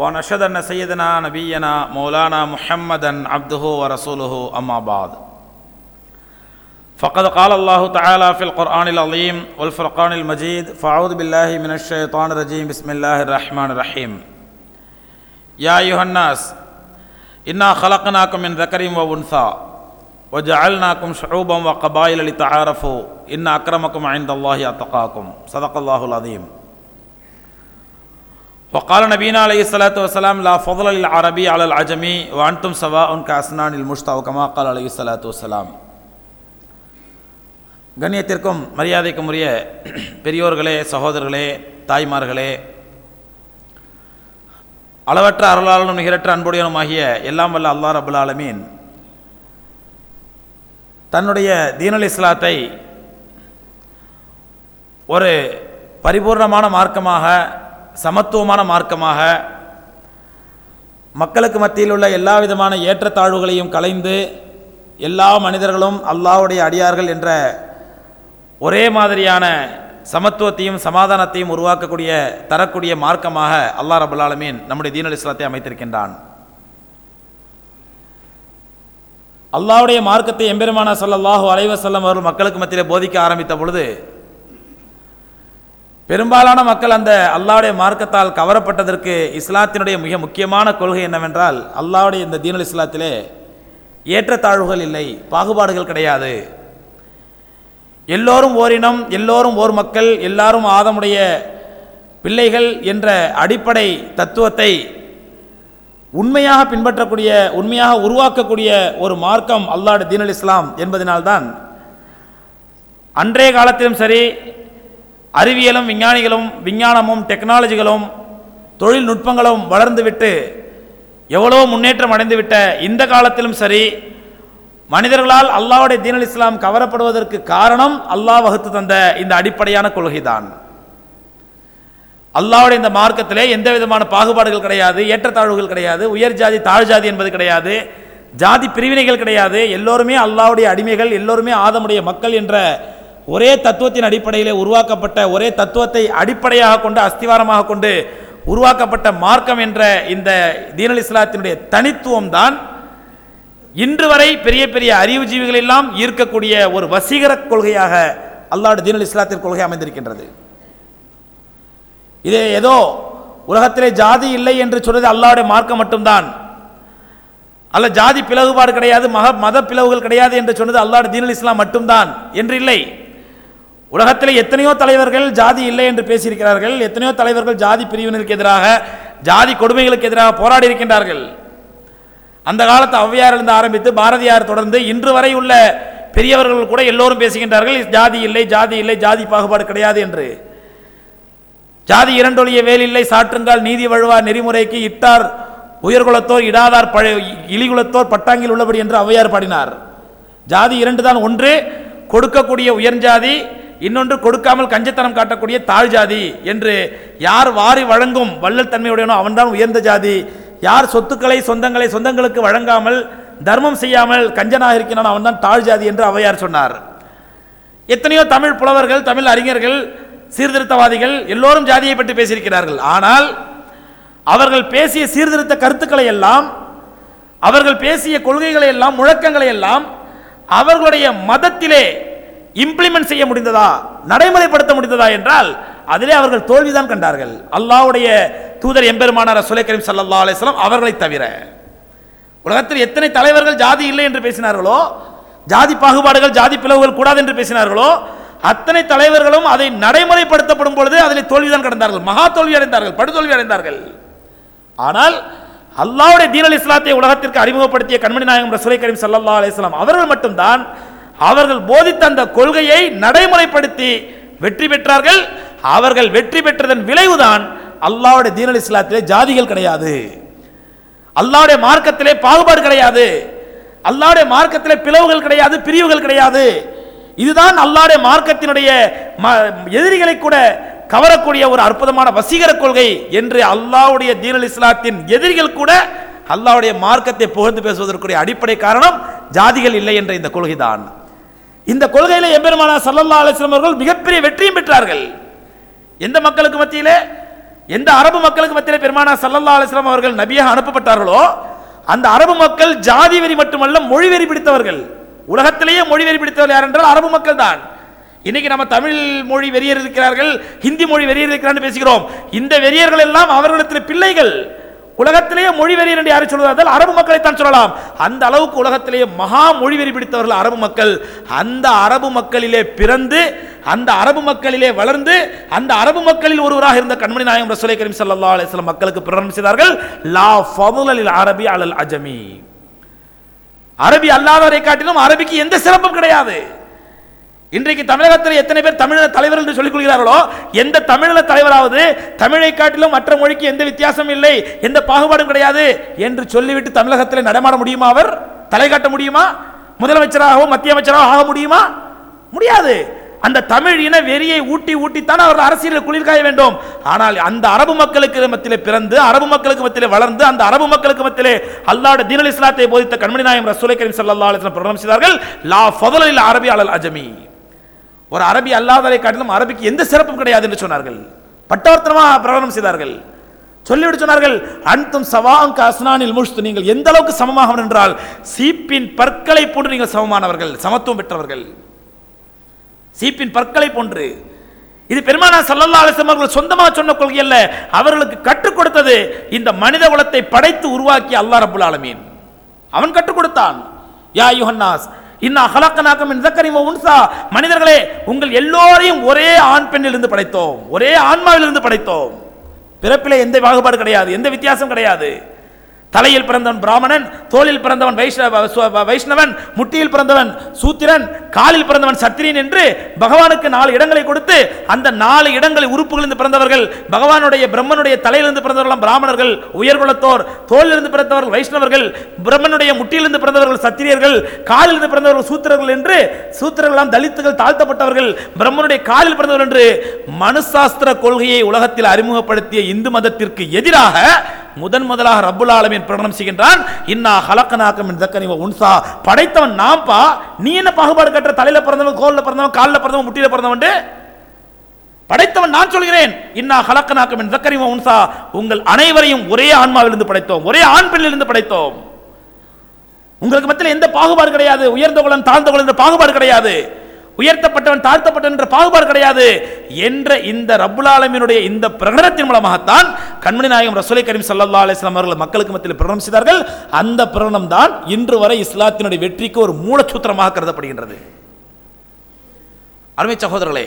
ونشهد أن سيدنا نبينا مولانا محمدا عبده ورسوله أما بعد. فقد قال الله تعالى في القرآن العظيم والفرقان المجيد فأعوذ بالله من الشيطان الرجيم بسم الله الرحمن الرحيم. يا أيها الناس إنا خلقناكم من ذكر وأنثى وجعلناكم شعوبا وقبائل لتعارفوا إن أكرمكم عند الله أتقاكم. صدق الله العظيم. وقال نبينا عليه الصلاة والسلام لا فضل للعربي على العجمي وأنتم سواء كأسنان المشتى كما قال عليه الصلاة والسلام கண்ணியத்திற்கும் மரியாதைக்கும் உரிய பெரியோர்களே சகோதரர்களே தாய்மார்களே அளவற்ற அருளாளனும் நிகரற்ற அன்புடையனுமாகிய எல்லாம் வல்ல அல்லாஹ் ரபுல் ஆலமீன் தன்னுடைய தீனல் இஸ்லாத்தை ஒரு பரிபூர்ணமான மார்க்கமாக சமத்துவமான மார்க்கமாக மக்களுக்கு மத்தியில் உள்ள எல்லா விதமான ஏற்றத்தாழ்வுகளையும் கலைந்து எல்லா மனிதர்களும் அல்லாவுடைய அடியார்கள் என்ற ஒரே மாதிரியான சமத்துவத்தையும் சமாதானத்தையும் உருவாக்கக்கூடிய தரக்கூடிய மார்க்கமாக அல்லாஹ் ரபுல்லாலமீன் நம்முடைய தீனல் இஸ்லாத்தை அமைத்திருக்கின்றான். அல்லாஹ்வுடைய மார்க்கத்தை எம்பெருமானா ஸல்லல்லாஹு அலைவசல்லம் அவர்கள் மக்களுக்கு மத்தியில் போதிக்க ஆரம்பித்த பொழுது பெரும்பாலான மக்கள் அந்த அல்லாவுடைய மார்க்கத்தால் கவரப்பட்டதற்கு இஸ்லாத்தினுடைய மிக முக்கியமான கொள்கை என்னவென்றால் அல்லாவுடைய இந்த தீனல் இஸ்லாத்திலே ஏற்றத்தாழ்வுகள் இல்லை பாகுபாடுகள் கிடையாது. எல்லோரும் ஓரினம் எல்லோரும் ஓர் மக்கள் எல்லாரும் ஆதமுடைய பிள்ளைகள் என்ற அடிப்படை தத்துவத்தை உண்மையாக பின்பற்றக்கூடிய உண்மையாக உருவாக்கக்கூடிய ஒரு மார்க்கம் அல்லாஹ் தீனல் இஸ்லாம் என்பதனால்தான் அன்றைய காலத்திலும் சரி அறிவியலும் விஞ்ஞானிகளும் விஞ்ஞானமும் டெக்னாலஜிகளும் தொழில்நுட்பங்களும் வளர்ந்துவிட்டு எவ்வளோ முன்னேற்றம் அடைந்துவிட்ட இந்த காலத்திலும் சரி மனிதர்களால் அல்லாஹ்வுடைய தீனல் இஸ்லாம் கவரப்படுவதற்கு காரணம் அல்லாஹ் வகுத்து தந்த இந்த அடிப்படையான கொள்கைதான். அல்லாஹ்வுடைய இந்த மார்க்கத்திலே எந்த விதமான பாகுபாடுகள் கிடையாது ஏற்றத்தாழ்வுகள் கிடையாது உயர் ஜாதி தாழ் ஜாதி என்பது கிடையாது ஜாதி பிரிவினைகள் கிடையாது. எல்லோருமே அல்லாவுடைய அடிமைகள் எல்லோருமே ஆதமுடைய மக்கள் என்ற ஒரே தத்துவத்தின் அடிப்படையிலே உருவாக்கப்பட்ட ஒரே தத்துவத்தை அடிப்படையாக கொண்டு அஸ்திவாரமாக கொண்டு உருவாக்கப்பட்ட மார்க்கம் என்ற இந்த தீனல் இஸ்லாத்தினுடைய தனித்துவம் தான் இன்று வரை பெரிய பெரிய அறிவுஜீவிகள் எல்லாம் ஈர்க்கக்கூடிய ஒரு வசீகர கொள்கையாக அல்லாஹ் தீனல் இஸ்லாத்தின் கொள்கை அமைந்திருக்கின்றது. இது ஏதோ உலகத்திலே ஜாதி இல்லை என்று சொன்னது அல்லாவுடைய மார்க்கம் மட்டும்தான். அல்ல ஜாதி பிளவுபாடு கிடையாது மக மத பிளவுகள் கிடையாது என்று சொன்னது அல்லாஹ் தீனல் இஸ்லாம் மட்டும்தான் என்று இல்லை. உலகத்தில் எத்தனையோ தலைவர்கள் ஜாதி இல்லை என்று பேசியிருக்கிறார்கள் எத்தனையோ தலைவர்கள் ஜாதி பிரிவினருக்கு எதிராக ஜாதி கொடுமைகளுக்கு எதிராக போராடி இருக்கின்றார்கள். அந்த காலத்து ஔவையாரிலிருந்து ஆரம்பித்து பாரதியார் தொடர்ந்து இன்று வரை உள்ள பெரியவர்கள் கூட எல்லோரும் பேசுகின்றார்கள் ஜாதி இல்லை ஜாதி இல்லை ஜாதி பாகுபாடு கிடையாது என்று. ஜாதி இரண்டொழிய வேலில்லை சாற்றுங்கால் நீதி வழுவார் நெறிமுறைக்கு இட்டார் உயர்குலத்தோர் இடாதார் பழைய இழிகுலத்தோர் பட்டாங்கில் உள்ளபடி என்று ஔவையார் பாடினார். ஜாதி இரண்டு தான் ஒன்று கொடுக்கக்கூடிய உயர்ஜாதி இன்னொன்று கொடுக்காமல் கஞ்சத்தனம் காட்டக்கூடிய தாழ் ஜாதி என்று யார் வாரி வழங்கும் வள்ளல் தன்மையுடையனோ அவன்தான் உயர்ந்த ஜாதி. யார் சொத்துக்களை சொந்தங்களை சொந்தங்களுக்கு வழங்காமல் தர்மம் செய்யாமல் கஞ்சனாக இருக்கிறான் அவன்தான் தாழ் ஜாதி என்று அவையார் சொன்னார். எத்தனையோ தமிழ் புலவர்கள் தமிழ் அறிஞர்கள் சீர்திருத்தவாதிகள் எல்லோரும் ஜாதியை பற்றி பேசியிருக்கிறார்கள். ஆனால் அவர்கள் பேசிய சீர்திருத்த கருத்துக்களை எல்லாம் அவர்கள் பேசிய கொள்கைகளை எல்லாம் முழக்கங்களை எல்லாம் அவர்களுடைய மதத்திலே இம்ப்ளிமெண்ட் செய்ய முடிந்ததா? நடைமுறைப்படுத்த முடிந்ததா என்றால் அதிலே அவர்கள் தோல்விதான் கண்டார்கள். அல்லாவுடைய தூதர் எம்பெருமானார் சுலை கரீம் சல்லா அலிஸ்லாம் அவர்களை தவிர. உலகத்தில் எத்தனை தலைவர்கள் ஜாதி இல்லை என்று பேசினார்களோ ஜாதி பாகுபாடுகள் ஜாதி பிளவுகள் கூடாது என்று பேசினார்களோ அத்தனை தலைவர்களும் அதை நடைமுறைப்படுத்தப்படும் பொழுது அதில் தோல்விதான் கடந்தார்கள். மகா தோல்வி அடைந்தார்கள் படுதோல்வி அடைந்தார்கள். ஆனால் அல்லாவுடைய தீனல் இஸ்லாத்தை உலகத்திற்கு அறிமுகப்படுத்திய கண்மணி நாயகம் ரசூலை கரீம் சல்லா அலிஸ்லாம் அவர்கள் மட்டும்தான் அவர்கள் போதித்த அந்த கொள்கையை நடைமுறைப்படுத்தி வெற்றி பெற்றார்கள். அவர்கள் வெற்றி பெற்றதன் விளைவுதான் அல்லாவுடைய தீனல் இஸ்லாத்திலே ஜாதிகள் கிடையாது. அல்லாவுடைய மார்க்கத்திலே பாகுபாடு கிடையாது. அல்லாவுடைய மார்க்கத்திலே பிளவுகள் கிடையாது பிரிவுகள் கிடையாது. இதுதான் அல்லாவுடைய மார்க்கத்தினுடைய ம- எதிரிகளை கூட கவரக்கூடிய ஒரு அற்புதமான வசீகர கொள்கை என்று அல்லாவுடைய தீனல் இஸ்லாத்தின் எதிரிகள் கூட அல்லாவுடைய மார்க்கத்தை புகழ்ந்து பேசுவதற்குரிய அடிப்படை காரணம் ஜாதிகள் இல்லை என்ற இந்த கொள்கைதான். இந்த கொள்கையில எம்பெருமானா சல்லல்லா அலிஸ்லம் அவர்கள் மிகப்பெரிய வெற்றியும் பெற்றார்கள். எந்த மக்களுக்கு மத்தியிலே எந்த அரபு மக்களுக்கு மத்தியிலே பெருமானா சல்லல்லா அலிஸ்லாம் அவர்கள் நபியாக அனுப்பப்பட்டார்களோ அந்த அரபு மக்கள் ஜாதி வெறி மட்டுமல்ல மொழி வெறி பிடித்தவர்கள். உலகத்திலேயே மொழி வெறி பிடித்தவர்கள் யார் என்றால் அரபு மக்கள் தான். இன்னைக்கு நம்ம தமிழ் மொழி வெறியர் இருக்கிறார்கள் ஹிந்தி மொழி வெறியர் இருக்கிறான்னு பேசுகிறோம். இந்த வெறியர்கள் எல்லாம் அவர்களிடத்தில் பிள்ளைகள். உலகத்திலேயே மொழி வெறியர் என்று யாரை சொல்வதால் அரபு மக்களை தான் சொல்லலாம். அந்த அளவுக்கு உலகத்திலேயே மகா மொழி வெறி பிடித்தவர்கள் அரபு மக்கள். அந்த அரபு மக்களிலே பிறந்து அந்த அரபு மக்களிலே வளர்ந்து அந்த அரபு மக்களில் ஒருவராக இருந்த கண்மணி நாயகம் ரசூலை கரீம் சல்லா அலிஸ்லாம் மக்களுக்கு பிரகடனம் செய்தார்கள் லா ஃபதுல அரபி அலல் அஜமி. அரபி அல்லாதவரை காட்டிலும் அரபிக்கு எந்த சிறப்பும் கிடையாது. இன்றைக்கு தமிழகத்தில் எத்தனை பேர் தமிழக தலைவர் என்று சொல்லிக் கொள்கிறார்களோ எந்த தமிழக தலைவராவது தமிழை காட்டிலும் மற்ற மொழிக்கு எந்த வித்தியாசம் இல்லை எந்த பாகுபாடும் கிடையாது என்று சொல்லிவிட்டு தமிழகத்தில் நடமாட முடியுமா அவர்? தலை காட்ட முடியுமா? முதலமைச்சராகவோ மத்திய அமைச்சராக ஆக முடியுமா? முடியாது. அந்த தமிழ் இன வெறியை ஊட்டி ஊட்டித்தான் அவர்கள் அரசியலில் குளிர்காய வேண்டும். ஆனால் அந்த அரபு மக்களுக்கு மத்தியிலே பிறந்து அரபு மக்களுக்கு மத்தியிலே வளர்ந்து அந்த அரபு மக்களுக்கு மத்தியிலே அல்லாட தீனல் இஸ்லாத்தை போதித்த கண்மணி நாயம் ரசூலை கரீம் சல்லா அலைஹி பிரகடனம் செய்தார்கள் லா ஃபதலில் அரபி அலல் அஜமி ஒரு அரபி அல்லாதவரை காட்டிலும் அரபிக்கு எந்த சிறப்பும் கிடையாது என்று சொன்னார்கள். பட்டவர்த்தனமாக பிரகடனம் செய்தார்கள். சொல்லிவிட்டு சொன்னார்கள் அன்தும் சவாங் அஸ்னானில் முஷ்து. நீங்கள் எந்த அளவுக்கு சமமாக என்றால் சீப்பின் பற்களை போன்று நீங்கள் சமமானவர்கள் சமத்துவம் பெற்றவர்கள். சீப்பின் பற்களை போன்று. இது பெருமானா சல்லல்லா அலிஸ்லாம் அவர்கள் சொந்தமாக சொன்ன கொள்கை அல்ல அவர்களுக்கு கற்றுக் கொடுத்தது இந்த மனித குலத்தை படைத்து உருவாக்கிய அல்லா ரபுல் ஆலமீன். அவன் கற்றுக் கொடுத்தான். யா யுஹன்னாஸ் இன்னும் அகலக்கனாக்கம் என்றக்கரிமோ உன்சா. மனிதர்களே உங்கள் எல்லோரையும் ஒரே ஆண் பெண்ணிலிருந்து படைத்தோம். ஒரே ஆன்மாவிலிருந்து படைத்தோம். பிறப்பிலே எந்த பாகுபாடு கிடையாது எந்த வித்தியாசம் கிடையாது. தலையில் பிறந்தவன் பிராமணன் தோளில் பிறந்தவன் வைஷ்ணவ வைஷ்ணவன் முட்டியில் பிறந்தவன் சூத்திரன் காலில் பிறந்தவன் சத்திரியன் என்று பகவானுக்கு நாலு இடங்களை கொடுத்து அந்த நாலு இடங்களை உறுப்புகளிலிருந்து பிறந்தவர்கள் பகவானுடைய பிரம்மனுடைய தலையிலிருந்து பிறந்தவர்கள் பிராமணர்கள் உயர்குலத்தோர் தோளிலிருந்து பிறந்தவர்கள் வைஷ்ணவர்கள் பிரம்மனுடைய முட்டியிலிருந்து பிறந்தவர்கள் சத்திரியர்கள் காலிலிருந்து பிறந்தவர்கள் சூத்திரர்கள் என்று சூத்திரர்களாம் தலித்துகள் தாழ்த்தப்பட்டவர்கள் பிரம்மனுடைய காலில் பிறந்தவர்கள் என்று மனுசாஸ்திர கொள்கையை உலகத்தில் அறிமுகப்படுத்திய இந்து மதத்திற்கு எதிராக முதன் முதலாக ரப்புல் ஆலமின் பிரகடனம் செய்கின்றான். இன்னா ஹலக்கனாக்கம் தக்கனி உன்சா. படைத்தவன் நாம்பா. நீ என்ன பாகுபாடு கட்டுற? தலையில பிறந்தவன் கோலில் பிறந்தவன் காலில் பிறந்தவன் முட்டியில் பிறந்தவன் படைத்தவன் நான் சொல்கிறேன். இன்னா ஹலக்கனாக்கம் மின் தக்கனி உன்சா. உங்கள் அனைவரையும் ஒரே ஆன்மாவிலிருந்து படைத்தோம். ஒரே ஆண் பெண்ணிலிருந்து படைத்தோம். உங்களுக்கு மத்தியில் எந்த பாகுபாடு கிடையாது. உயர்ந்த குலம் தாழ்ந்த குலம் பாகுபாடு கிடையாது. உயர்த்தப்பட்டவன் தாழ்த்தப்பட்டவன் என்ற பாகுபாடு கிடையாது என்ற இந்த ரபுலாலமினுடைய இந்த பிரகடனத்தின் மூலமாகத்தான் கண்மணி நாயகம் ரசூலை கரீம் சல்லா அலிஸ்லாம் அவர்கள் மக்களுக்கு மத்தியில் பிரகடனம் செய்தார்கள். அந்த பிரகடனம் தான் இன்று வரை இஸ்லாத்தினுடைய வெற்றிக்கு ஒரு மூலச்சூத்திரமாக கருதப்படுகின்றது. அருமை சகோதரர்களே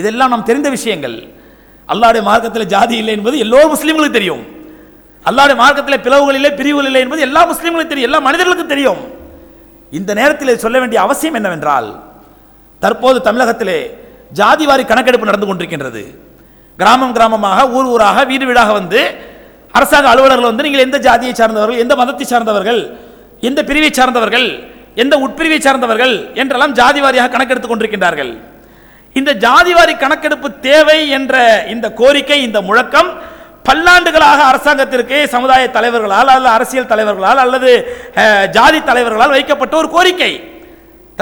இதெல்லாம் நாம் தெரிந்த விஷயங்கள். அல்லாஹ்வுடைய மார்க்கத்தில் ஜாதி இல்லை என்பது எல்லோரும் முஸ்லீம்களுக்கு தெரியும். அல்லாஹ்வுடைய மார்க்கத்தில் பிளவுகள் இல்லை பிரிவுகள் இல்லை என்பது எல்லா முஸ்லீம்களுக்கும் தெரியும் எல்லா மனிதர்களுக்கும் தெரியும். இந்த நேரத்தில் சொல்ல வேண்டிய அவசியம் என்னவென்றால் தற்போது தமிழகத்திலே ஜாதிவாரி கணக்கெடுப்பு நடந்து கொண்டிருக்கின்றது. கிராமம் கிராமமாக ஊர் ஊராக வீடு வீடாக வந்து அரசாங்க அலுவலர்கள் வந்து நீங்கள் எந்த ஜாதியை சார்ந்தவர்கள் எந்த மதத்தை சார்ந்தவர்கள் எந்த பிரிவை சார்ந்தவர்கள் எந்த உட்பிரிவை சார்ந்தவர்கள் என்றெல்லாம் ஜாதி வாரியாக கணக்கெடுத்துக் கொண்டிருக்கின்றார்கள். இந்த ஜாதிவாரி கணக்கெடுப்பு தேவை என்ற இந்த கோரிக்கை இந்த முழக்கம் பல்லாண்டுகளாக அரசாங்கத்திற்கு சமுதாய தலைவர்களால் அல்லது அரசியல் தலைவர்களால் அல்லது ஜாதி தலைவர்களால் வைக்கப்பட்ட ஒரு கோரிக்கை.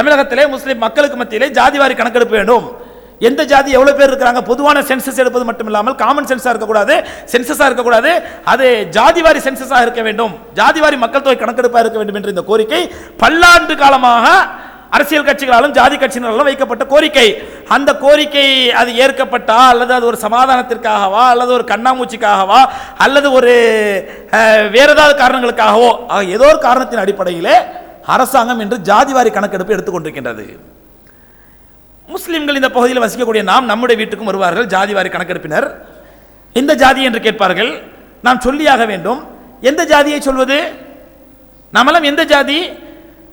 தமிழகத்திலே முஸ்லீம் மக்களுக்கு மத்தியிலே ஜாதிவாரி கணக்கெடுப்பு வேண்டும். எந்த ஜாதி எவ்வளவு பேர் இருக்கிறாங்க? பொதுவான சென்சஸ் எடுப்பது மட்டும் இல்லாமல் காமன் சென்ஸாக இருக்கக்கூடாது. சென்சஸா இருக்கக்கூடாது. அது ஜாதிவாரி சென்சஸாக இருக்க வேண்டும். ஜாதிவாரி மக்கள் தொகை கணக்கெடுப்பாக இருக்க வேண்டும் என்ற இந்த கோரிக்கை பல்லாண்டு காலமாக அரசியல் கட்சிகளாலும் ஜாதி கட்சியினராலும் வைக்கப்பட்ட கோரிக்கை. அந்த கோரிக்கை அது ஏற்கப்பட்டா அல்லது அது ஒரு சமாதானத்திற்காகவா அல்லது ஒரு கண்ணாமூச்சிக்காகவா அல்லது ஒரு வேறு ஏதாவது காரணங்களுக்காகவோ ஏதோ ஒரு காரணத்தின் அடிப்படையிலே அரசாங்கம் இன்று ஜாதிவாரி கணக்கெடுப்பு எடுத்துக்கொண்டிருக்கின்றது. முஸ்லிம்கள் இந்த பகுதியில் வசிக்கக்கூடிய நாம் நம்முடைய வீட்டுக்கும் வருவார்கள் ஜாதிவாரி கணக்கெடுப்பினர். எந்த ஜாதி என்று கேட்பார்கள் நாம் சொல்லியாக வேண்டும். எந்த ஜாதியை சொல்வது? நாமெல்லாம் எந்த ஜாதி?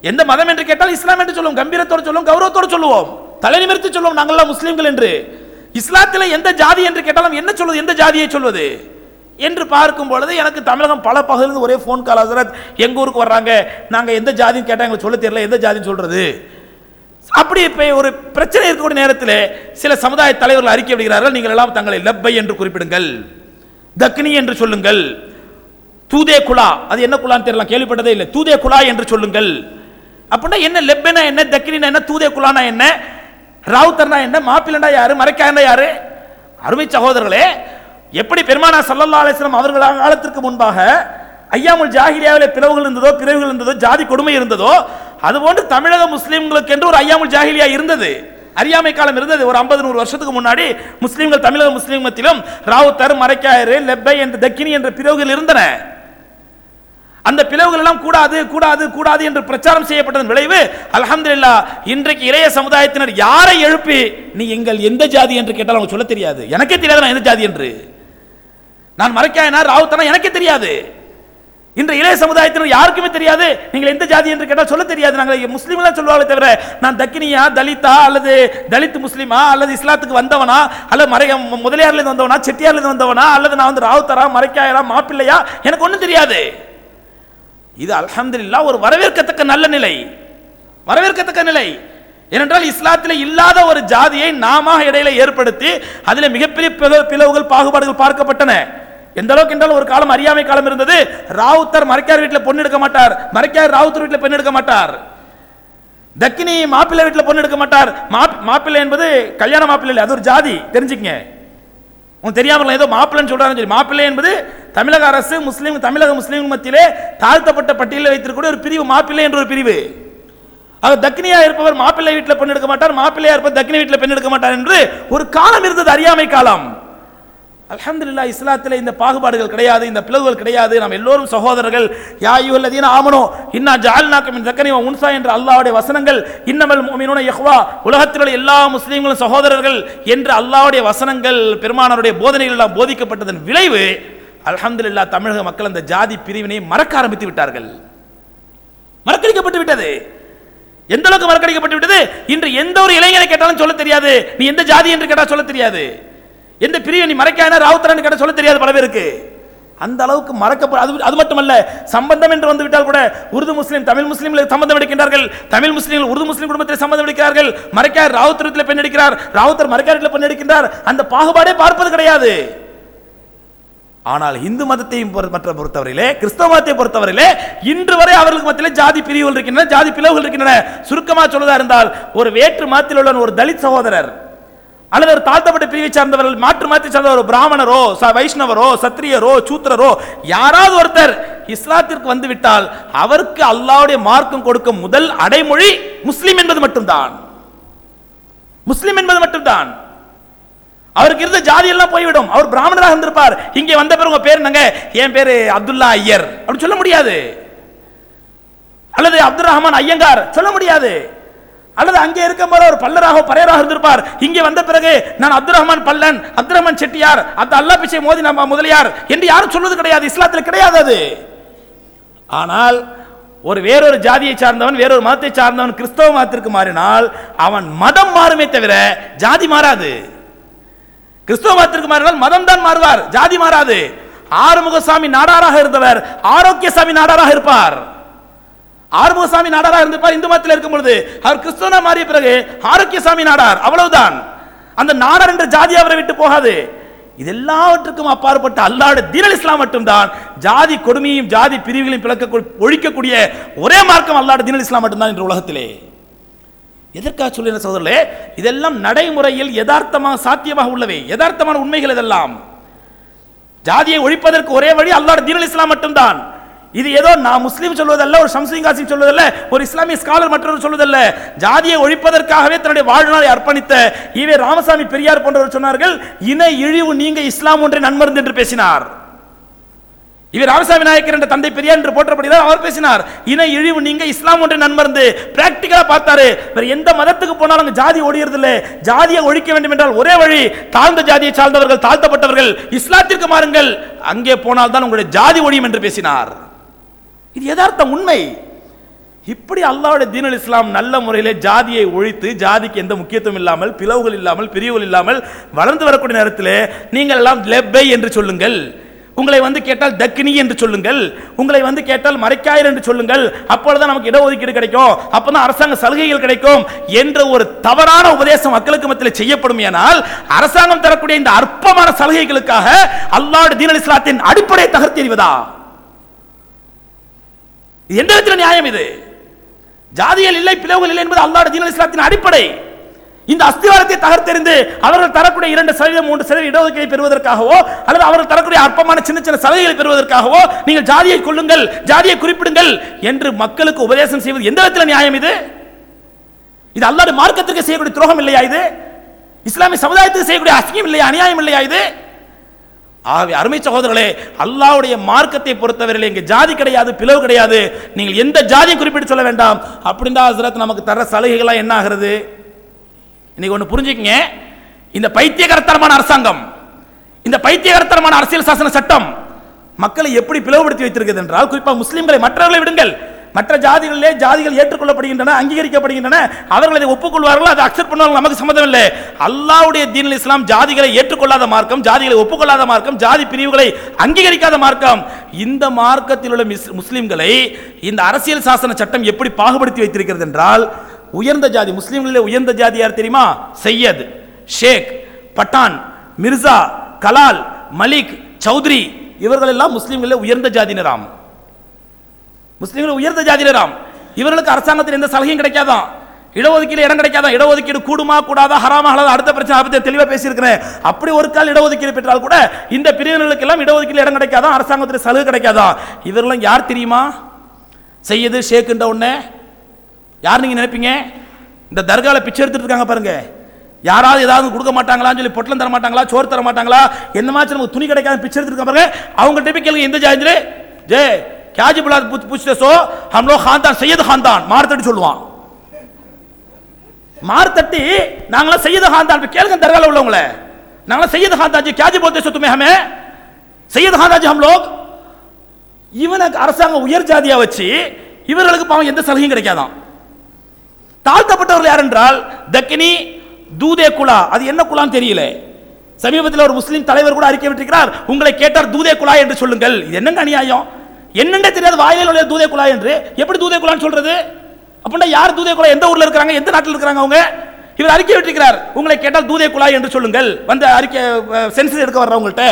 எந்த மதம் என்று கேட்டால் இஸ்லாம் என்று சொல்லுவோம் கம்பீரத்தோடு சொல்லுவோம் கௌரவத்தோடு சொல்லுவோம். தலை நிமிர்த்து சொல்லுவோம் நாங்கள்லாம் முஸ்லீம்கள் என்று. இஸ்லாத்தில் எந்த ஜாதி என்று கேட்டாலும் என்ன சொல்வது? எந்த ஜாதியை சொல்வது? என்று பார்க்கும் பொழுது எனக்கு தமிழகம் பல பகுதியிலிருந்து ஒரே ஃபோன் கால் ஹசரத் எங்கள் ஊருக்கு வர்றாங்க? நாங்கள் எந்த ஜாதின்னு கேட்டால் எங்களுக்கு சொல்ல தெரியல எந்த ஜாதின்னு சொல்கிறது அப்படி இப்போ ஒரு பிரச்சனை இருக்கக்கூடிய நேரத்தில் சில சமுதாய தலைவர்கள் அறிக்கை விடுகிறார்கள் நீங்கள் எல்லாம் தங்களை லப்பை என்று குறிப்பிடுங்கள் தக்னி என்று சொல்லுங்கள் தூதே குலா அது என்ன குலான்னு தெரியல கேள்விப்பட்டதே இல்லை தூதே குலா என்று சொல்லுங்கள். அப்படின்னா என்ன லெப்பனா என்ன தக்கினா என்ன தூதே குலானா என்ன ராவுத்தர்னா என்ன மாப்பிள்ளனா யாரு மறைக்காண்டா யாரு? அருமை சகோதரர்களே எப்படி பெருமானா சல்லல்லா அலிஸ்லாம் அவர்கள காலத்திற்கு முன்பாக ஐயாமுல் ஜாகிரியாவில் பிளவுகள் இருந்ததோ பிறவுகள் இருந்ததோ ஜாதி கொடுமை இருந்ததோ அதுபோன்று தமிழக முஸ்லீம்களுக்கு என்று ஒரு ஐயாமுல் ஜாகிரியா இருந்தது. அறியாமை காலம் இருந்தது. ஒரு ஐம்பது நூறு வருஷத்துக்கு முன்னாடி முஸ்லீம்கள் தமிழக முஸ்லிம் மத்தியிலும் ராவுத்தர் மறைக்காயரு லெப்பை என்று தக்கினி என்ற பிரிவுகள் இருந்தன. அந்த பிளவுகள் எல்லாம் கூடாது கூடாது கூடாது என்று பிரச்சாரம் செய்யப்பட்டதன் விளைவு அல்ஹம்துலில்லாஹ் இன்றைக்கு இளைய சமுதாயத்தினர் யாரை எழுப்பி நீ எங்கள் எந்த ஜாதி என்று கேட்டால் அவங்க சொல்ல தெரியாது. எனக்கே தெரியாது நான் எந்த ஜாதி என்று. நான் மறைக்காயனா ராவுத்தனா எனக்கே தெரியாது. இன்று இளைய சமுதாயத்தினர் யாருக்குமே தெரியாது. நீங்கள் எந்த ஜாதி என்று கேட்டால் சொல்ல தெரியாது. நாங்கள் முஸ்லீம்லாம் சொல்லுவாங்களே தவிர நான் தக்கினியா தலித்தா அல்லது தலித் முஸ்லீமா அல்லது இஸ்லாத்துக்கு வந்தவனா அல்லது மறை முதலியார்லேருந்து வந்தவனா செட்டியார்லேருந்து வந்தவனா அல்லது நான் வந்து ராவுத்தரா மறைக்காயரா மாப்பிள்ளையா? எனக்கு ஒன்றும் தெரியாது. இது அலமதுல்லா ஒரு வரவேற்கத்தக்க நல்ல நிலை. வரவேற்கத்தக்க நிலை. ஏனென்றால் இஸ்லாத்தில் இல்லாத ஒரு ஜாதியை நாம இடையில ஏற்படுத்தி அதில் மிகப்பெரிய பிளவு- பிளவுகள் பாகுபாடுகள் பார்க்கப்பட்டன. எந்த அளவுக்கு என்றால் ஒரு காலம் அறியாமை காலம் இருந்தது? ராவுத்தர் மறைக்கார் வீட்டில் பொண்ணு எடுக்க மாட்டார். மறைக்கார் ராவுத்தர் வீட்டில் பெண் எடுக்க மாட்டார். தக்கினி மாப்பிள்ளை வீட்டில் பொண்ணு எடுக்க மாட்டார். மாப்- மாப்பிள்ளை என்பது கல்யாண மாப்பிள்ளை இல்லை அது ஒரு ஜாதி. தெரிஞ்சுக்கங்க. உனக்கு தெரியாமல் ஏதோ மாப்பிள்ளைன்னு சொல்றாங்க சொல்லி. மாப்பிள்ளை என்பது தமிழக அரசு முஸ்லீம் தமிழக முஸ்லீம் மத்தியிலே தாழ்த்தப்பட்ட பட்டியலில் வைத்திருக்கக்கூடிய ஒரு பிரிவு மாப்பிள்ளை என்ற ஒரு பிரிவு. அவர் தக்னியா இருப்பவர் மாப்பிள்ளை வீட்டில் பெண் எடுக்க மாட்டார். மாப்பிள்ளையா இருப்பவர் தக்னி வீட்டில் பெண் எடுக்க மாட்டார் என்று ஒரு காலம் இருந்தது அறியாமை காலம். அலமதுல்லா இஸ்லாத்தில் இந்த பாகுபாடுகள் கிடையாது இந்த பிளவுகள் கிடையாது. நாம் எல்லோரும் சகோதரர்கள் யாயுல்லதீன ஆமனோ இன்னா ஜால்நாக்கம் தக்கனி உன்சா என்ற அல்லாவுடைய வசனங்கள் இன்னமல் முஃமினூன யஹ்வா உலகத்தில் உள்ள எல்லா முஸ்லீம்களும் சகோதரர்கள் என்று அல்லாவுடைய வசனங்கள் பெருமானருடைய போதனைகள் எல்லாம் போதிக்கப்பட்டதன் விளைவு அலமதுல்லா தமிழக மக்கள் அந்த ஜாதி பிரிவினை மறக்க ஆரம்பித்து விட்டார்கள். மறக்கடிக்கப்பட்டு விட்டது. எந்த அளவுக்கு மறக்கடிக்கப்பட்டு விட்டது? இன்று எந்த ஒரு இளைஞரை கேட்டாலும் சொல்ல தெரியாது. நீ எந்த ஜாதி என்று கேட்டால் சொல்ல தெரியாது. எந்த பிரிவை நீ மறைக்கான ராவுத்தரன் கிட்ட சொல்ல தெரியாது பல பேருக்கு. அந்த அளவுக்கு மறக்கப்பட அது அது மட்டுமல்ல சம்பந்தம் என்று வந்துவிட்டால் கூட உருது முஸ்லீம் தமிழ் முஸ்லீம்கள் சம்பந்தம் எடுக்கின்றார்கள். தமிழ் முஸ்லீம்கள் உருது முஸ்லீம் குடும்பத்தில் சம்பந்தம் எடுக்கிறார்கள். மறைக்கார் ராவுத்தரத்தில் பெண் எடுக்கிறார். ராவுத்தர் மறைக்காரத்தில் பெண் எடுக்கின்றார். அந்த பாகுபாடே பார்ப்பது கிடையாது. ஆனால் இந்து மதத்தையும் மற்ற பொறுத்தவரையிலே கிறிஸ்தவ மதத்தை பொறுத்தவரையிலே இன்று வரை அவர்களுக்கு மத்தியிலே ஜாதி பிரிவுகள் இருக்கின்றன ஜாதி பிளவுகள் இருக்கின்றன. சுருக்கமாக சொல்வதா இருந்தால் ஒரு வேற்று மதத்தில் உள்ள ஒரு தலித் சகோதரர். அல்லது ஒரு தாழ்த்தப்பட்ட பிரிவை சார்ந்தவர்கள் மாற்று மாற்றி சார்ந்த ஒரு பிராமணரோ வைஷ்ணவரோ சத்திரியரோ சூத்திரரோ யாராவது ஒருத்தர் இஸ்லாத்திற்கு வந்து விட்டால் அவருக்கு அல்லாவுடைய மார்க்கம் கொடுக்கும் முதல் அடைமொழி முஸ்லீம் என்பது மட்டும்தான். முஸ்லிம் என்பது மட்டும்தான். அவருக்கு இருந்த ஜாதி எல்லாம் போய்விடும். அவர் பிராமணராக இருந்திருப்பார். இங்கே வந்த பிறகு உங்க பேர் என்னங்க? என் பேரு அப்துல்லா ஐயர். அப்படின்னு சொல்ல முடியாது. அல்லது அப்துல் ரஹ்மான் ஐயங்கார். சொல்ல முடியாது. அல்லது அங்கே இருக்கும் போது ஒரு பல்லராக பறையராக இருந்திருப்பார். இங்கே வந்த பிறகு நான் அப்துல் ரஹ்மான் பல்லன் அப்துல் ரஹ்மான் செட்டியார் அந்த அல்லா பிச்சை மோதி நம்ம முதலியார் என்று யாரும் சொல்வது கிடையாது. இஸ்லாத்தில் கிடையாது அது. ஆனால் ஒரு வேறொரு ஜாதியை சார்ந்தவன் வேறொரு மதத்தை சார்ந்தவன் கிறிஸ்தவ மதத்திற்கு மாறினால் அவன் மதம் மாறுமே தவிர ஜாதி மாறாது. கிறிஸ்தவ மதத்திற்கு மாறினால் மதம் தான் மாறுவார் ஜாதி மாறாது. ஆறுமுகசாமி நாடாராக இருந்தவர் ஆரோக்கியசாமி நாடாராக இருப்பார். ஆறுமுகசாமி நாடாராக இருந்திருப்பார். இந்து மதத்தில் இருக்கும் பொழுது. அவர் கிறிஸ்துவனா மாறிய பிறகு ஆரோக்கியசாமி நாடார். அவ்வளவுதான். அந்த நாடார் என்ற ஜாதி அவரை விட்டு போகாது. இது எல்லாவற்றுக்கும் அப்பாற்பட்ட அல்லாட தீனல் இஸ்லாம் மட்டும்தான். ஜாதி கொடுமையும் ஜாதி பிரிவுகளையும் பிளக்க ஒழிக்கக்கூடிய ஒரே மார்க்கம் அல்லாட தீனல் இஸ்லாம் மட்டும்தான் இன்று உலகத்திலே. எதற்காக சொல்லுகிற சகோதரர்களே? இதெல்லாம் நடைமுறையில் யதார்த்தமாக சாத்தியமாக உள்ளவை. யதார்த்தமான உண்மைகள் இதெல்லாம். ஜாதியை ஒழிப்பதற்கு ஒரே வழி அல்லாட தீனல் இஸ்லாம் மட்டும்தான். இது ஏதோ நான் முஸ்லீம் சொல்வதல்ல ஒரு ஷம்சுதீன் காசிம் சொல்வதல்ல ஒரு இஸ்லாமிய ஸ்காலர் மற்றவர் சொல்வதல்ல. ஜாதியை ஒழிப்பதற்காகவே தன்னுடைய வாழ்நாளை அர்ப்பணித்த ஈவே ராமசாமி பெரியார் போன்றவர் சொன்னார்கள் இன இழிவு நீங்க இஸ்லாம் ஒன்றை நன்மருந்து என்று பேசினார். இவர் ராமசாமி நாயக்கர் என்ற தந்தை பெரியார் என்று போற்றப்படுகிறார் அவர் பேசினார் இன இழிவு நீங்க இஸ்லாம் ஒன்றை நன்மருந்து பிராக்டிக்கலா பார்த்தாரு. வேற எந்த மதத்துக்கு போனாலும் அங்க ஜாதி ஒழியறது இல்லை ஜாதியை ஒழிக்க வேண்டும் என்றால் ஒரே வழி தாழ்ந்த ஜாதியை சார்ந்தவர்கள் தாழ்த்தப்பட்டவர்கள் இஸ்லாத்திற்கு மாறுங்கள். அங்கே போனால் தான் உங்களுடைய ஜாதி ஒழியும் என்று பேசினார். இது யதார்த்தம் உண்மை. இப்படி அல்லாவுடைய தீனல் இஸ்லாம் நல்ல முறையிலே ஜாதியை ஒழித்து ஜாதிக்கு எந்த முக்கியத்துவம் இல்லாமல் பிளவுகள் இல்லாமல் பிரிவுகள் இல்லாமல் வளர்ந்து வரக்கூடிய நேரத்தில் நீங்கள் எல்லாம் லெப்பை என்று சொல்லுங்கள். உங்களை வந்து கேட்டால் தக்கினி என்று சொல்லுங்கள். உங்களை வந்து கேட்டால் மறைக்காயர் என்று சொல்லுங்கள். அப்பொழுதுதான் நமக்கு இடஒதுக்கீடு கிடைக்கும். அப்போ தான் அரசாங்க சலுகைகள் கிடைக்கும் என்ற ஒரு தவறான உபதேசம் மக்களுக்கு மத்தியில் செய்யப்படும் ஏனால் அரசாங்கம் தரக்கூடிய இந்த அற்பமான சலுகைகளுக்காக அல்லாஹ் தீனல் இஸ்லாத்தின் அடிப்படையை தகர்த்தெறிவதா இது எந்த விதத்தில் நியாயம் இது? ஜாதிகள் இல்லை பிளவுகள் இல்லை என்பது அல்லாட தீன இஸ்லாத்தின் அடிப்படை. இந்த அஸ்திவாரத்தை தகர்த்தெறிந்து அவர்கள் தரக்கூடிய இரண்டு சதவீதம் மூன்று சதவீதம் இடஒதுக்கீடு பெறுவதற்காகவோ அல்லது அவர்கள் தரக்கூடிய அற்பமான சின்ன சின்ன சலுகைகளை பெறுவதற்காகவோ நீங்கள் ஜாதியை கொள்ளுங்கள் ஜாதியை குறிப்பிடுங்கள் என்று மக்களுக்கு உபதேசம் செய்வது எந்த விதத்தில் நியாயம் இது? இது அல்லாடு மார்க்கத்திற்கு செய்யக்கூடிய துரோகம் இல்லையா இது? இஸ்லாமிய சமுதாயத்துக்கு செய்யக்கூடிய அசிங்கம் இல்லையா அநியாயம் இல்லையா இது? ஆகவே அருமை சகோதரர்களே அல்லாவுடைய மார்க்கத்தை பொறுத்தவரையில் இங்கே ஜாதி கிடையாது பிளவு கிடையாது. நீங்கள் எந்த ஜாதியை குறிப்பிட்டு சொல்ல வேண்டாம். அப்படின்னா ஹசரத் நமக்கு தர சலுகைகள்லாம் என்ன ஆகிறது? இன்னைக்கு ஒன்று புரிஞ்சுக்கங்க. இந்த பைத்தியகரத்தனமான அரசாங்கம் இந்த பைத்தியகரத்தனமான அரசியல் சாசன சட்டம் மக்களை எப்படி பிளவுபடுத்தி வைத்திருக்கிறது என்றால் குறிப்பாக முஸ்லீம்களை மற்றவர்களை விடுங்கள். மற்ற ஜாதிகளிலே ஜாதிகள் ஏற்றுக்கொள்ளப்படுகின்றன அங்கீகரிக்கப்படுகின்றன அவர்கள் அதை ஒப்புக்கொள்வார்கள் அதை அக்செப்ட் பண்ணுவார்கள் நமக்கு சம்மதம் இல்லை அல்லாவுடைய தீனில் இஸ்லாம் ஜாதிகளை ஏற்றுக்கொள்ளாத மார்க்கம் ஜாதிகளை ஒப்புக்கொள்ளாத மார்க்கம் ஜாதி பிரிவுகளை அங்கீகரிக்காத மார்க்கம். இந்த மார்க்கத்தில் உள்ள மிஸ்- முஸ்லிம்களை இந்த அரசியல் சாசன சட்டம் எப்படி பாகுபடுத்தி வைத்திருக்கிறது என்றால் உயர்ந்த ஜாதி முஸ்லீம்களிலே உயர்ந்த ஜாதி யார் தெரியுமா? சையத் ஷேக் பட்டான் மிர்சா கலால் மலிக் சௌத்ரி இவர்கள் எல்லாம் முஸ்லிம்களிலே உயர்ந்த ஜாதியினராம். முஸ்லீம்கள் உயர்ந்த ஜாதியினராம். இவர்களுக்கு அரசாங்கத்தில் எந்த சலுகையும் கிடைக்காதான். இடஒதுக்கீடு இடம் கிடைக்காதான். இடஒதுக்கீடு கூடுமா கூடாதா ஹராமா ஹலாதா அடுத்த பிரச்சனை பற்றி தெளிவாக பேசியிருக்கிறேன். அப்படி ஒரு கால் இடஒதுக்கீடு பெற்றால் கூட இந்த பிரிவினர்களுக்கு எல்லாம் இடஒதுக்கீடு இடம் கிடைக்காதான் அரசாங்கத்தில் சலுகை கிடைக்காதான். இவரெல்லாம் யார் தெரியுமா? செய்யது ஷேக்குன்ற உடனே யார் நீங்கள் நினைப்பீங்க? இந்த தர்காவில் பிச்சை எடுத்துட்டு இருக்காங்க பாருங்க. யாராவது ஏதாவது கொடுக்க மாட்டாங்களான்னு சொல்லி பொட்டலம் தர மாட்டாங்களா சோறு தர மாட்டாங்களா? எந்த மாதிரி நமக்கு துணி கிடைக்காத பிச்சை எடுத்துட்டு பாருங்க. அவங்க போய் கேளுங்க எந்த ஜாதி ஜே क्या जी बुला पूछते सो हम लोग खानदान सैयद खानदान தட்டி சொல்லுவான். மார்த்தட்டி தட்டி நாங்களாம் சையது ஹாந்தான் கேளுங்க தர்கால உள்ளவங்கள. நாங்களாம் சையது ஹாந்தாஜி ஜி கேஜி போல்தே சோ துமே சையது ஹாந்தான் ஹம் லோக் இவனுக்கு அரசாங்கம் உயர் ஜாதியாக வச்சு இவர்களுக்கு பாவம் எந்த சலுகையும் கிடைக்காதான். தாழ்த்தப்பட்டவர்கள் யார் என்றால் தக்கினி தூதே குலா. அது என்ன குலான்னு தெரியல. சமீபத்தில் ஒரு முஸ்லீம் தலைவர் கூட அறிக்கை விட்டிருக்கிறார். உங்களை கேட்டார் தூதே குலா என்று சொல்லுங்கள். இது என்னங்க அநியாயம்? என்னென்ன தெரியாது வாயிலில் உள்ள தூதே குழாய் என்று. எப்படி தூதே குழான்னு சொல்றது? அப்படின்னா யார் தூதே குலா எந்த ஊர்ல இருக்கிறாங்க? எந்த நாட்டில் இருக்கிறாங்க அவங்க? இவர் அறிக்கை விட்டிருக்கிறார். உங்களை கேட்டால் தூதே குழாய் என்று சொல்லுங்கள். வந்து அறிக்கை சென்சஸ் எடுக்க வர்றவங்கள்ட்ட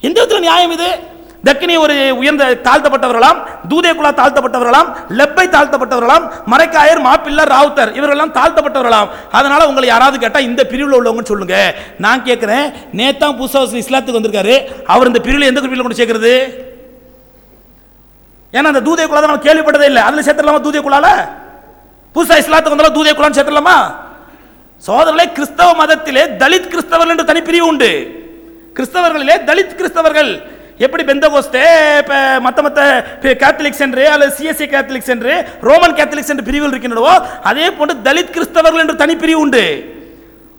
எந்த விதத்தில் நியாயம் இது? தக்கினி ஒரு உயர்ந்த தாழ்த்தப்பட்டவர்களாம் தூதேகுலா தாழ்த்தப்பட்டவர்களாம் லெப்பை தாழ்த்தப்பட்டவர்களாம் மரைக்காயர் மாப்பிள்ளர் ராவுத்தர் இவர்கள்லாம் தாழ்த்தப்பட்டவர்களாம். அதனால உங்களை யாராவது கேட்டால் இந்த பிரிவில் உள்ளவங்கன்னு சொல்லுங்க. நான் கேட்குறேன் நேத்தான் புதுசாக இஸ்லாத்துக்கு வந்திருக்காரு. அவர் இந்த பிரிவில் எந்த பிரிவில் கொண்டு சேர்க்கறது? ஏன்னா அந்த தூதே குலா நம்ம கேள்விப்பட்டதே இல்லை. அதில் சேர்த்துடலாமா தூதே குலால புதுசாக இஸ்லாத்துக்கு வந்தாலும் தூதே குலான்னு சேர்த்துடலாமா? சோதரர்களே கிறிஸ்தவ மதத்திலே தலித் கிறிஸ்தவர்கள் என்று தனிப்பிரிவு உண்டு. கிறிஸ்தவர்களிலே தலித் கிறிஸ்தவர்கள். எப்படி பெந்தகோஸ்தே இப்போ மற்ற மற்ற கேத்தலிக்ஸ் என்று அல்லது சிஎஸ்சி கேத்தலிக்ஸ் என்று ரோமன் கேத்தலிக்ஸ் என்று பிரிவுகள் இருக்கின்றனவோ அதே போன்று தலித் கிறிஸ்தவர்கள் என்று தனிப்பிரிவு உண்டு.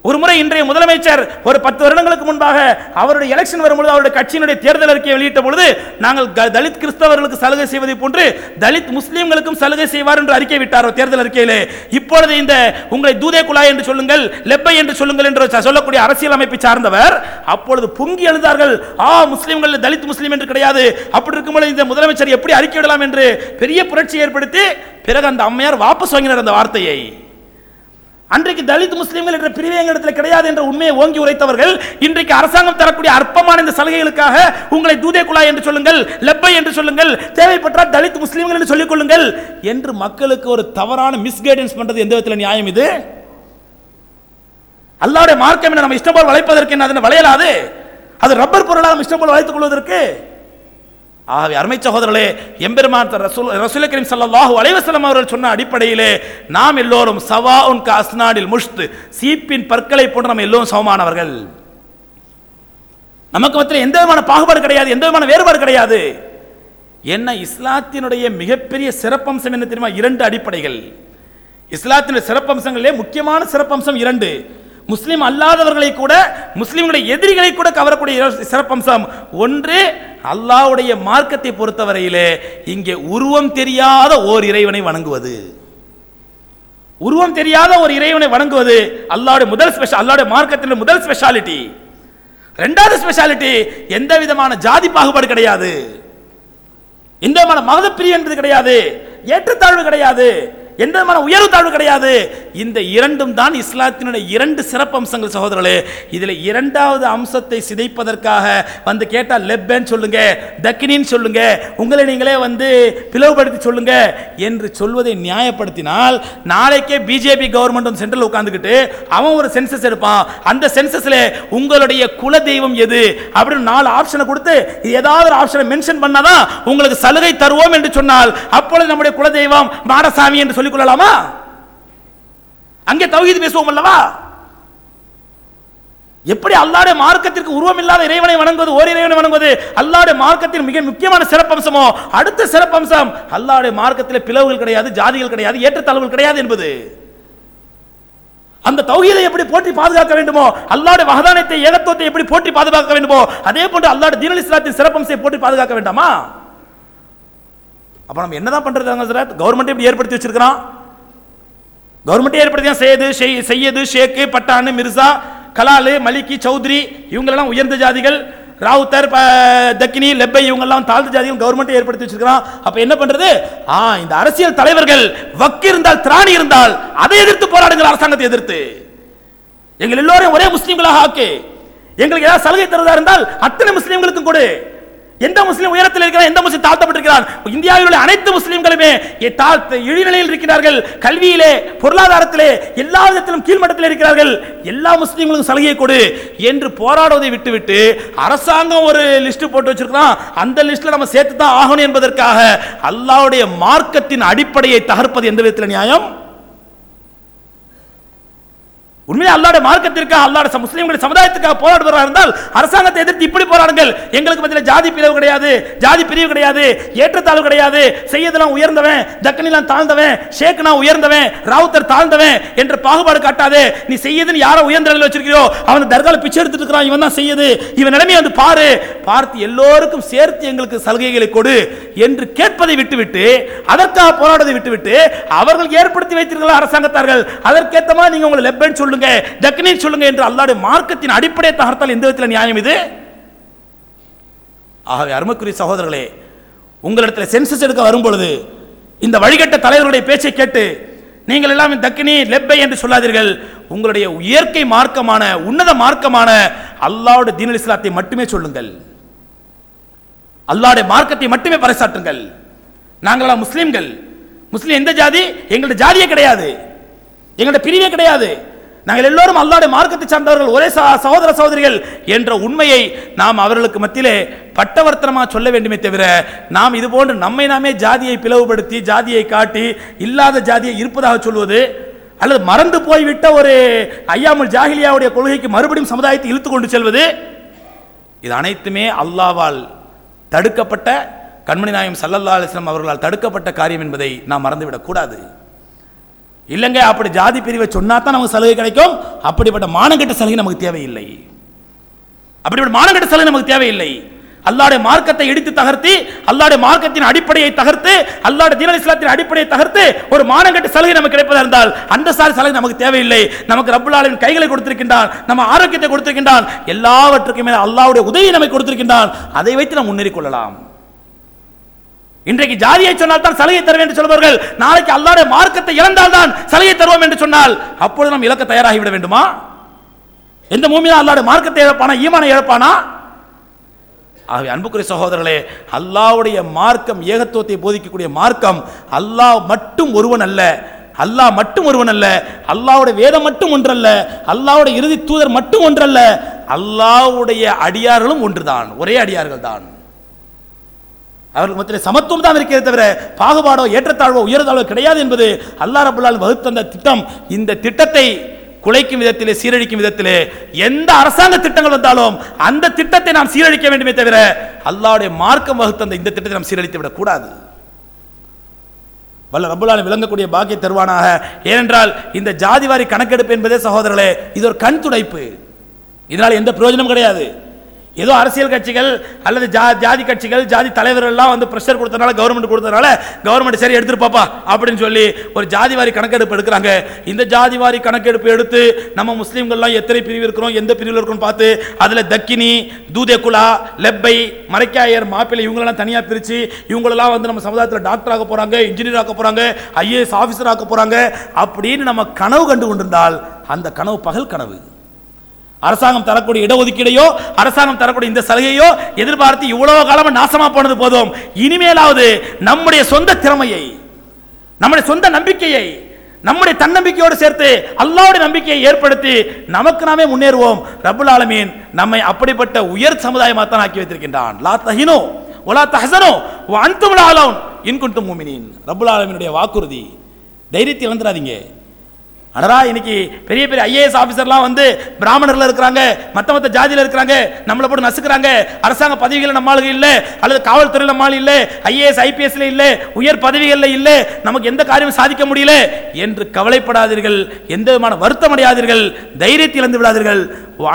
ஒரு முறை இன்றைய முதலமைச்சர் ஒரு பத்து வருடங்களுக்கு முன்பாக அவருடைய எலெக்ஷன் வரும்பொழுது அவருடைய கட்சியினுடைய தேர்தல் அறிக்கையை வெளியிட்ட பொழுது நாங்கள் தலித் கிறிஸ்தவர்களுக்கு சலுகை செய்வதை போன்று தலித் முஸ்லீம்களுக்கும் சலுகை செய்வார் என்று அறிக்கை விட்டார் தேர்தல் அறிக்கையிலே? இப்பொழுது இந்த உங்களை தூதே குழாய் என்று சொல்லுங்கள் லெப்பை என்று சொல்லுங்கள் என்று சொல்லக்கூடிய அரசியல் அமைப்பை சார்ந்தவர் அப்பொழுது பொங்கி எழுந்தார்கள் ஆ முஸ்லீம்கள் தலித் முஸ்லீம் என்று கிடையாது. அப்படி இருக்கும்போது இந்த முதலமைச்சர் எப்படி அறிக்கை விடலாம் என்று பெரிய புரட்சி ஏற்படுத்தி பிறகு அந்த அம்மையார் வாபஸ் வாங்கினார் அந்த வார்த்தையை. அன்றைக்கு தலித் முஸ்லீம்கள் என்ற பிரிவு எங்களிடத்தில் கிடையாது என்ற உண்மையை ஓங்கி உரைத்தவர்கள் இன்றைக்கு அரசாங்கம் தரக்கூடிய அற்பமான இந்த சலுகைகளுக்காக உங்களை தூதே குழாய் என்று சொல்லுங்கள் லெப்பை என்று சொல்லுங்கள் தேவைப்பட்டால் தலித் முஸ்லீம்கள் என்று சொல்லிக் கொள்ளுங்கள் என்று மக்களுக்கு ஒரு தவறான மிஸ்கைடன்ஸ் பண்றது எந்த விதத்தில் நியாயம் இது? அல்லாவுடைய மார்க்கம் என்ன நம்ம இஷ்டம் போல் வளைப்பதற்கு என்ன அதனை வளையலாது? அது ரப்பர் பொருளாக நம்ம இஷ்டம் போல் வளைத்துக் கொள்வதற்கு? ஆகவே அருமை சகோதரர்களே எம்பெருமான் ரசூல் ரசூல் கரீம் சல்லாஹூ அலைவசலம் அவர்கள் சொன்ன அடிப்படையிலே நாம் எல்லோரும் சவா உன் அஸ்னாடில் முஷ்த் சீப்பின் பற்களை போன்று நம்ம எல்லோரும் சமமானவர்கள். நமக்கு மத்தியில் எந்த விதமான பாகுபாடு கிடையாது எந்த விதமான வேறுபாடு கிடையாது. என்ன இஸ்லாத்தினுடைய மிகப்பெரிய சிறப்பம்சம் என்ன தெரியுமா? இரண்டு அடிப்படைகள். இஸ்லாத்தினுடைய சிறப்பம்சங்களிலே முக்கியமான சிறப்பம்சம் இரண்டு. முஸ்லீம் அல்லாதவர்களை கூட முஸ்லீம்களுடைய எதிரிகளை கூட கவரக்கூடிய சிறப்பம்சம் ஒன்று அல்லாவுடைய மார்க்கத்தை பொறுத்தவரையிலே இங்கே உருவம் தெரியாத ஓர் இறைவனை வணங்குவது. உருவம் தெரியாத ஒரு இறைவனை வணங்குவது அல்லாவுடைய முதல் ஸ்பெஷல் அல்லாவுடைய மார்க்கத்தின் முதல் ஸ்பெஷாலிட்டி ரெண்டாவது ஸ்பெஷாலிட்டி எந்த விதமான ஜாதி பாகுபாடு கிடையாது. எந்த விதமான மத பிரியன்றது கிடையாது. ஏற்றத்தாழ்வு கிடையாது. எந்த விதமான உயர்வு தாழ்வு கிடையாது. இந்த இரண்டும் தான் இஸ்லாத்தினுடைய இரண்டு சிறப்பு அம்சங்கள் சகோதரர்களே. இதில் இரண்டாவது அம்சத்தை சிதைப்பதற்காக வந்து கேட்டால் லெப்பேன்னு சொல்லுங்க தக்கினின்னு சொல்லுங்க உங்களை நீங்களே வந்து பிளவுபடுத்தி சொல்லுங்க என்று சொல்வதை நியாயப்படுத்தினால் நாளைக்கே பிஜேபி கவர்மெண்ட் வந்து சென்ட்ரல் உட்காந்துக்கிட்டு அவன் ஒரு சென்சஸ் எடுப்பான். அந்த சென்சஸ்ல உங்களுடைய குல தெய்வம் எது அப்படின்னு நாலு ஆப்ஷனை கொடுத்து ஏதாவது ஒரு ஆப்ஷனை மென்ஷன் பண்ணாதான் உங்களுக்கு சலுகை தருவோம் என்று சொன்னால் அப்பொழுது நம்முடைய குல தெய்வம் மாடசாமி என்று சொல்லிக் கொள்ளலாமா அங்கே தௌஹீத் பேசுவோம் அல்லவா? எப்படி அல்லாடைய மார்க்கத்திற்கு உருவம் இல்லாத இறைவனை வணங்குவது ஓர் இறைவனை வணங்குவது? அல்லாடைய மார்க்கத்தின் மிக முக்கியமான சிறப்பம்சமோ? அடுத்த சிறப்பம்சம் அல்லாடைய மார்க்கத்தில் பிளவுகள் கிடையாது ஜாதிகள் கிடையாது ஏற்றத்தாழ்வுகள் கிடையாது என்பது. அந்த தௌஹீதை எப்படி போற்றி பாதுகாக்க வேண்டுமோ அல்லாஹ்வுடைய மகதானத்தை ஏகத்துவத்தை எப்படி போற்றி பாதுகாக்க வேண்டுமோ அதே போன்று அல்லாட தீனல் இஸ்லாத்தின் சிறப்பம்சை போற்றி பாதுகாக்க வேண்டாமா? அப்ப நம்ம என்னதான் பண்றது சார் கவர்மெண்ட் இப்படி ஏற்படுத்தி வச்சிருக்கிறான். கவர்மெண்ட் ஏற்படுத்தி செய்யது செய்யது ஷேக்கு பட்டானு மிர்சா கலாலு மலிக்கி சௌத்ரி இவங்களெல்லாம் உயர்ந்த ஜாதிகள். ராவுத்தர் ப- தக்கினி லெப்பை இவங்கெல்லாம் தாழ்ந்த ஜாதிகள் கவர்மெண்ட் ஏற்படுத்தி வச்சிருக்கிறான். அப்ப என்ன பண்றது? ஆ இந்த அரசியல் தலைவர்கள் வக்கு இருந்தால் திராணி இருந்தால் அதை எதிர்த்து போராடுங்கள் அரசாங்கத்தை எதிர்த்து. எங்கள் எல்லோரும் ஒரே முஸ்லீம்களாக ஆக்கு. எங்களுக்கு ஏதாவது சலுகை தருவதா இருந்தால் அத்தனை முஸ்லீம்களுக்கும் கொடு. எந்த முஸ்லீம் உயரத்தில் இருக்கிறான் எந்த முஸ்லீம் தாழ்த்தப்பட்டிருக்கிறான்? இந்தியாவில் உள்ள அனைத்து முஸ்லீம்களுமே தாழ்த்து இழிநிலையில் இருக்கிறார்கள். கல்வியிலே பொருளாதாரத்திலே எல்லா விதத்திலும் கீழ்மட்டத்தில் இருக்கிறார்கள். எல்லா முஸ்லீம்களுக்கும் சலுகை கொடு என்று போராடுவதை விட்டுவிட்டு அரசாங்கம் ஒரு லிஸ்ட் போட்டு வச்சிருக்கான் அந்த லிஸ்ட்ல நம்ம சேர்த்து தான் ஆகணும் என்பதற்காக அல்லாவுடைய மார்க்கத்தின் அடிப்படையை தகர்ப்பது எந்த விதத்தில் நியாயம்? உண்மையிலே அல்லாட மார்க்கத்திற்காக அல்லாட முஸ்லீம்கள் சமுதாயத்துக்காக போராடுவதாக இருந்தால் அரசாங்கத்தை எதிர்த்து இப்படி போராடுங்கள். எங்களுக்கு பதில் ஜாதி பிரிவு கிடையாது ஜாதி பிரிவு கிடையாது ஏற்றத்தாழ்வு கிடையாது. செய்யதெல்லாம் உயர்ந்தவன் தக்கனிலாம் தாழ்ந்தவன் ஷேக்னா உயர்ந்தவன் ராவுத்தர் தாழ்ந்தவன் என்ற பாகுபாடு காட்டாதே. நீ செய்யதுன்னு யாரை உயர்ந்த நிலையில் வச்சிருக்கியோ அவன் தர்கால பிச்சை எடுத்துட்டு இருக்கிறான் இவன் தான் செய்யுது. இவன் நிலைமையை வந்து பாரு. பார்த்து எல்லோருக்கும் சேர்த்து எங்களுக்கு சலுகைகளை கொடு என்று கேட்பதை விட்டுவிட்டு அதற்காக போராடுவதை விட்டுவிட்டு அவர்கள் ஏற்படுத்தி வைத்திருக்கிற அரசாங்கத்தார்கள். அதற்கேற்ற மாதிரி நீங்க உங்களை லெப்பன் சொல்லுங்க. டக்னின் சொல்லுங்க என்று அல்லாடைய மார்க்கத்தின் அடிப்படையை தகர்த்தால் எந்த விதத்தில் நியாயம் இது? ஆகவே அருமக்குரிய சகோதரர்களே உங்களிடத்தில் சென்சஸ் எடுக்க வரும்பொழுது இந்த வழிகட்ட தலைவர்களுடைய பேச்சை கேட்டு நீங்கள் எல்லாம் தக்கினி லெப்பை என்று சொல்லாதீர்கள். உங்களுடைய இயற்கை மார்க்கமான உன்னத மார்க்கமான அல்லாவுடைய தீனல் இஸ்லாத்தை மட்டுமே சொல்லுங்கள். அல்லாவுடைய மார்க்கத்தை மட்டுமே பறைசாற்றுங்கள். நாங்களாம் முஸ்லீம்கள். முஸ்லீம் எந்த ஜாதி? எங்களுடைய ஜாதியே கிடையாது. எங்களோட பிரிவே கிடையாது. நாங்கள் எல்லோரும் அல்லாட மார்க்கத்தை சார்ந்தவர்கள் ஒரே சகோதர சகோதரிகள் என்ற உண்மையை நாம் அவர்களுக்கு மத்தியிலே பட்டவர்த்தனமாக சொல்ல வேண்டுமே தவிர நாம் இது போன்று நம்மை நாமே ஜாதியை பிளவுபடுத்தி ஜாதியை காட்டி இல்லாத ஜாதியை இருப்பதாக சொல்வது அல்லது மறந்து போய்விட்ட ஒரு ஐயாமுல் ஜாஹிலியாவுடைய கொள்கைக்கு மறுபடியும் சமுதாயத்தை இழுத்து கொண்டு செல்வது இது அனைத்துமே அல்லாவால் தடுக்கப்பட்ட கண்மணி நாயம் சல்லல்லா அலிஸ்லாம் அவர்களால் தடுக்கப்பட்ட காரியம் என்பதை நாம் மறந்துவிடக்கூடாது. கூடாது இல்லைங்க அப்படி ஜாதி பிரிவை சொன்னா தான் நமக்கு சலுகை கிடைக்கும். அப்படிப்பட்ட மானங்கெட்ட சலுகை நமக்கு தேவையில்லை. அப்படிப்பட்ட மானங்கட்ட சலுகை நமக்கு தேவையில்லை. அல்லாடைய மார்க்கத்தை இடித்து தகர்த்து அல்லாடைய மார்க்கத்தின் அடிப்படையை தகர்த்து அல்லாட தீன இஸ்லாத்தின் அடிப்படையை தகர்த்து ஒரு மானங்கட்ட சலுகை நமக்கு கிடைப்பதா இருந்தால் அந்த சாரி சலுகை நமக்கு தேவையில்லை. நமக்கு ரப்புல்லாலின் கைகளை கொடுத்திருக்கின்றான் நம்ம ஆரோக்கியத்தை கொடுத்திருக்கின்றான் எல்லாவற்றுக்கும் மேல அல்லாஹ்வுடைய உதவியை நமக்கு கொடுத்திருக்கின்றான். அதை வைத்து நாம் முன்னேறிக் கொள்ளலாம். இன்றைக்கு ஜாதியை சொன்னால் தான் சலுகை தருவேன் என்று சொல்பவர்கள் நாளைக்கு அல்லாஹ்வுடைய மார்க்கத்தை இழந்தால் தான் சலுகை தருவோம் என்று சொன்னால் அப்பொழுது நாம் இலக்க தயாராகிவிட வேண்டுமா? எந்த மூமியா அல்லாஹ்வுடைய மார்க்கத்தை இழப்பானா ஈமான இழப்பானா? ஆகவே அன்புக்குரிய சகோதரர்களே அல்லாஹ்வுடைய மார்க்கம் ஏகத்துவத்தை போதிக்கக்கூடிய மார்க்கம் அல்லாஹ் மட்டும் ஒருவன் அல்ல. அல்லாஹ் மட்டும் ஒருவன் அல்ல. அல்லாவுடைய வேதம் மட்டும் ஒன்றல்ல. அல்லாவுடைய இறுதி தூதர் மட்டும் ஒன்றல்ல. அல்லாவுடைய அடியார்களும் ஒன்றுதான். ஒரே அடியார்கள் தான் அவர்கள் மத்தியில் சமத்துவம் தான் இருக்கிறது தவிர பாகுபாடோ ஏற்றத்தாழ்வோ உயர்தாழ்வோ கிடையாது என்பது அல்லாஹ் ரபுல்லால் வகுத்தந்த திட்டம். இந்த திட்டத்தை குலைக்கும் விதத்திலே சீரழிக்கும் விதத்திலே எந்த அரசாங்க திட்டங்கள் வந்தாலும் அந்த திட்டத்தை நாம் சீரழிக்க வேண்டுமே தவிர அல்லாவுடைய மார்க்கம் வகுத்தந்த இந்த திட்டத்தை நாம் சீரழித்து விடக்கூடாது வல்ல ரப்புல்லால் விளங்கக்கூடிய பாக்கிய தருவானாக. ஏனென்றால் இந்த ஜாதிவாரி கணக்கெடுப்பு என்பதே சகோதரர்களே இது ஒரு கண் துடைப்பு. இதனால் எந்த பிரயோஜனம் கிடையாது. ஏதோ அரசியல் கட்சிகள் அல்லது ஜா ஜாதி கட்சிகள் ஜாதி தலைவர்கள்லாம் வந்து ப்ரெஷர் கொடுத்தனால கவர்மெண்ட் கொடுத்தனால கவர்மெண்ட் சரி எடுத்துட்டு பாப்பா அப்படின்னு சொல்லி ஒரு ஜாதி வாரி கணக்கெடுப்பு எடுக்கிறாங்க. இந்த ஜாதி வாரி கணக்கெடுப்பு எடுத்து நம்ம முஸ்லீம்கள்லாம் எத்தனை பிரிவு இருக்கிறோம் எந்த பிரிவில் இருக்கணும் பார்த்து அதில் தக்கினி தூதேகுலா லெப்பை மரைக்காயர் மாப்பிள்ளை இவங்களெல்லாம் தனியாக பிரித்து இவங்களெல்லாம் வந்து நம்ம சமுதாயத்தில் டாக்டர் ஆக போகிறாங்க இன்ஜினியர் ஆக்க போகிறாங்க ஐஏஎஸ் ஆஃபீஸர் ஆக்க போகிறாங்க அப்படின்னு நம்ம கனவு கண்டு கொண்டிருந்தால் அந்த கனவு பகல் கனவு. அரசாங்கம் தரக்கூடிய இடஒதுக்கீடையோ அரசாங்கம் தரக்கூடிய இந்த சலுகையோ எதிர்பார்த்து இவ்வளவு காலமாக நாசமா போனது போதும். இனிமேலாவது நம்முடைய சொந்த திறமையை நம்முடைய சொந்த நம்பிக்கையை நம்முடைய தன்னம்பிக்கையோடு சேர்த்து அல்லாவுடைய நம்பிக்கையை ஏற்படுத்தி நமக்கு நாமே முன்னேறுவோம். ரபுல் ஆலமீன் நம்மை அப்படிப்பட்ட உயர் சமுதாயமாக தான் ஆக்கி வைத்திருக்கின்றான். லா தஹினோ ஒலா தஹசனோ அன்துமுலா லாலோன் இன்குண்டும் மூமினின். ரபுல் ஆலமீனுடைய வாக்குறுதி. தைரியத்தை இழந்துடாதீங்க அடரா இன்னைக்கு பெரிய பெரிய ஐஏஎஸ் ஆஃபீஸர்லாம் வந்து பிராமணர்ல இருக்கிறாங்க மற்ற மற்ற ஜாதியில் இருக்கிறாங்க நம்மளை போட்டு நசுக்கிறாங்க. அரசாங்க பதவிகள் நம்மளுக்கு இல்லை அல்லது காவல்துறையில் நம்ம இல்லை ஐஏஎஸ் ஐபிஎஸ்ல இல்லை உயர் பதவிகளில் இல்லை நமக்கு எந்த காரியமும் சாதிக்க முடியல என்று கவலைப்படாதீர்கள் எந்த விதமான வருத்தம் அடையாதீர்கள் தைரியத்தை இழந்து விடாதீர்கள்.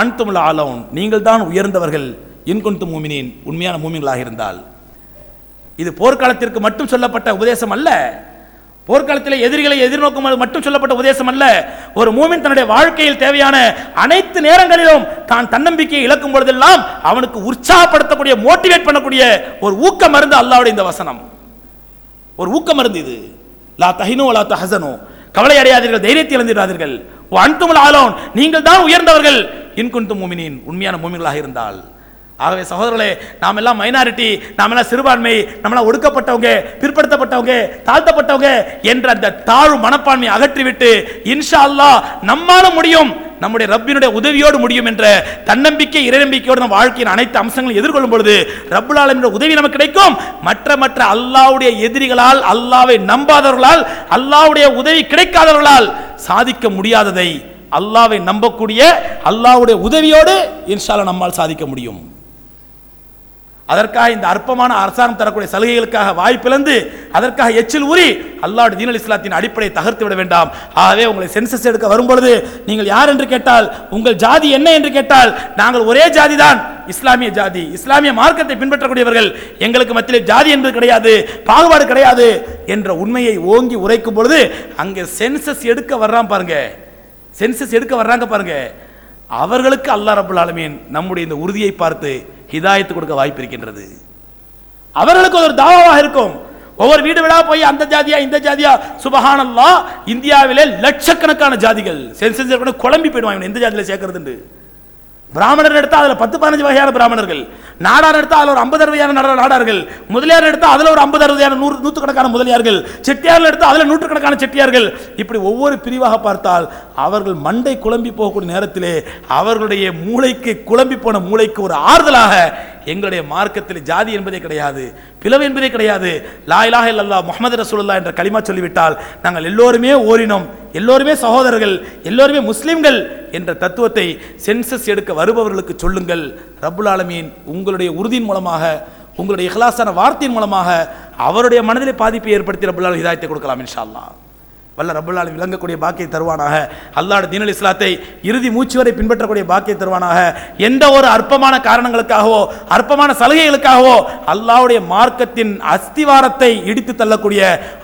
அன்துமுல் ஆலோன் நீங்கள் தான் உயர்ந்தவர்கள் இன்கொண்டு மூமினின் உண்மையான மூமின்களாக இருந்தால். இது போர்க்காலத்திற்கு மட்டும் சொல்லப்பட்ட உபதேசம் அல்ல. போர்க்காலத்தில் எதிரிகளை எதிர்நோக்கும் மட்டும் சொல்லப்பட்ட உபதேசம் அல்ல. ஒரு மூமின் தன்னுடைய வாழ்க்கையில் தேவையான அனைத்து நேரங்களிலும் தான் தன்னம்பிக்கையை இழக்கும் பொழுதெல்லாம் அவனுக்கு உற்சாகப்படுத்தக்கூடிய மோட்டிவேட் பண்ணக்கூடிய ஒரு ஊக்க மருந்து அல்லாவுடைய இந்த வசனம். ஒரு ஊக்க மருந்து இது. லா தஹினோ லா தஹசனோ. கவலை அடையாதீர்கள் தைரியத்தை இழந்திடாதீர்கள் அன்துமல் ஆலோன் நீங்கள் தான் உயர்ந்தவர்கள். இன்குந்து மூமினின் உண்மையான மூமிகளாக இருந்தால். ஆகவே சகோதரர்களே நாம் எல்லாம் மைனாரிட்டி நாம் எல்லாம் சிறுபான்மை நம்மளாம் ஒடுக்கப்பட்டவங்க பிற்படுத்தப்பட்டவங்க தாழ்த்தப்பட்டவங்க என்ற அந்த தாழ்வு மனப்பான்மையை அகற்றிவிட்டு இன்ஷா அல்லாஹ் நம்மால முடியும் நம்முடைய ரப்பினுடைய உதவியோடு முடியும் என்ற தன்னம்பிக்கை இறைநம்பிக்கையோடு நம் வாழ்க்கையின் அனைத்து அம்சங்களும் எதிர்கொள்ளும் பொழுது ரப்புல் உதவி நமக்கு கிடைக்கும். மற்ற மற்ற அல்லாஹ்வுடைய எதிரிகளால் அல்லாவை நம்பாதவர்களால் அல்லாவுடைய உதவி கிடைக்காதவர்களால் சாதிக்க முடியாததை அல்லாவை நம்பக்கூடிய அல்லாவுடைய உதவியோடு இன்ஷால நம்மால் சாதிக்க முடியும். அதற்காக இந்த அற்பமான அரசாங்கம் தரக்கூடிய சலுகைகளுக்காக வாய்ப்பிழந்து அதற்காக எச்சில் ஊறி அல்லாஹ் தீனல் இஸ்லாத்தின் அடிப்படையை தகர்த்து விட வேண்டாம். ஆகவே உங்களை சென்சஸ் எடுக்க வரும்பொழுது நீங்கள் யார் என்று கேட்டால் உங்கள் ஜாதி என்ன என்று கேட்டால் நாங்கள் ஒரே ஜாதி தான் இஸ்லாமிய ஜாதி. இஸ்லாமிய மார்க்கத்தை பின்பற்றக்கூடியவர்கள் எங்களுக்கு மத்தியில் ஜாதி என்பது கிடையாது பாகுபாடு கிடையாது என்ற உண்மையை ஓங்கி உரைக்கும் பொழுது அங்கே சென்சஸ் எடுக்க வர்றான் பாருங்க. சென்சஸ் எடுக்க வர்றாங்க பாருங்க. அவர்களுக்கு அல்லா ரபுல் ஆலமீன் நம்முடைய இந்த உறுதியை பார்த்து ஹிதாயத்து கொடுக்க வாய்ப்பு இருக்கின்றது. அவர்களுக்கு ஒரு தாவாவாக இருக்கும். ஒவ்வொரு வீடு விடா போய் அந்த ஜாதியா இந்த ஜாதியா சுபஹானல்லா இந்தியாவிலே லட்சக்கணக்கான ஜாதிகள் சென்சென்சர் கூட குழம்பி போயிடுவாங்க இந்த எந்த ஜாதியில சேர்க்கறதுண்டு. பிராமணர் எடுத்தால் அதில் பத்து பதினஞ்சு வகையான பிராமணர்கள். நாடார் எடுத்தால் அதில் ஒரு ஐம்பது அறுபதாயிரம் நாடார்கள். முதலியார் எடுத்தால் அதில் ஒரு ஐம்பது அறுபதாயிரம் நூறு நூற்றுக்கணக்கான முதலியார்கள். செட்டியார்கள் எடுத்தால் அதில் நூற்றுக்கணக்கான செட்டியார்கள். இப்படி ஒவ்வொரு பிரிவாக பார்த்தால் அவர்கள் மண்டை குழம்பி போகக்கூடிய நேரத்திலே அவர்களுடைய மூளைக்கு குழம்பி போன மூளைக்கு ஒரு ஆறுதலாக எங்களுடைய மார்க்கத்தில் ஜாதி என்பதே கிடையாது பிளவு என்பதே கிடையாது. லா இல்லல்லா முகமது ரசூல்லா என்ற களிமா சொல்லிவிட்டால் நாங்கள் எல்லோருமே ஓரினோம் எல்லோருமே சகோதரர்கள் எல்லோருமே முஸ்லிம்கள் என்ற தத்துவத்தை சென்சஸ் எடுக்க வருபவர்களுக்கு சொல்லுங்கள். ரபுல் ஆலமீன் உங்களுடைய உறுதியின் மூலமாக உங்களுடைய இஹ்லாசான வார்த்தையின் மூலமாக அவருடைய மனதிலே பாதிப்பை ஏற்படுத்தி ரப்புல் இதாயத்தை ஹிதாயத்தை கொடுக்கலாம் இன்ஷா அல்லா வல்ல ரபுல்லால் விளங்கக்கூடிய பாக்கியை தருவானாக. அல்லாஹ் தீனல் இஸ்லாத்தை இறுதி மூச்சு வரை பின்பற்றக்கூடிய பாக்கியை தருவானாக. எந்த ஒரு அற்பமான காரணங்களுக்காகவோ அற்பமான சலுகைகளுக்காகவோ அல்லாவுடைய மார்க்கத்தின் அஸ்திவாரத்தை இடித்து தள்ளக்கூடிய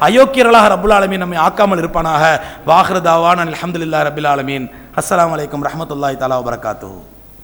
அயோக்கியர்களாக ரபுல் ஆலமீன் நம்மை ஆக்காமல் இருப்பானாக. வாஹ்ரதாவான் அலமதுல்லா ரபுல் ஆலமீன். அஸ்லாம் அலைக்கும் ரஹமத்துல்லாய் தலா வபரகாத்துஹு.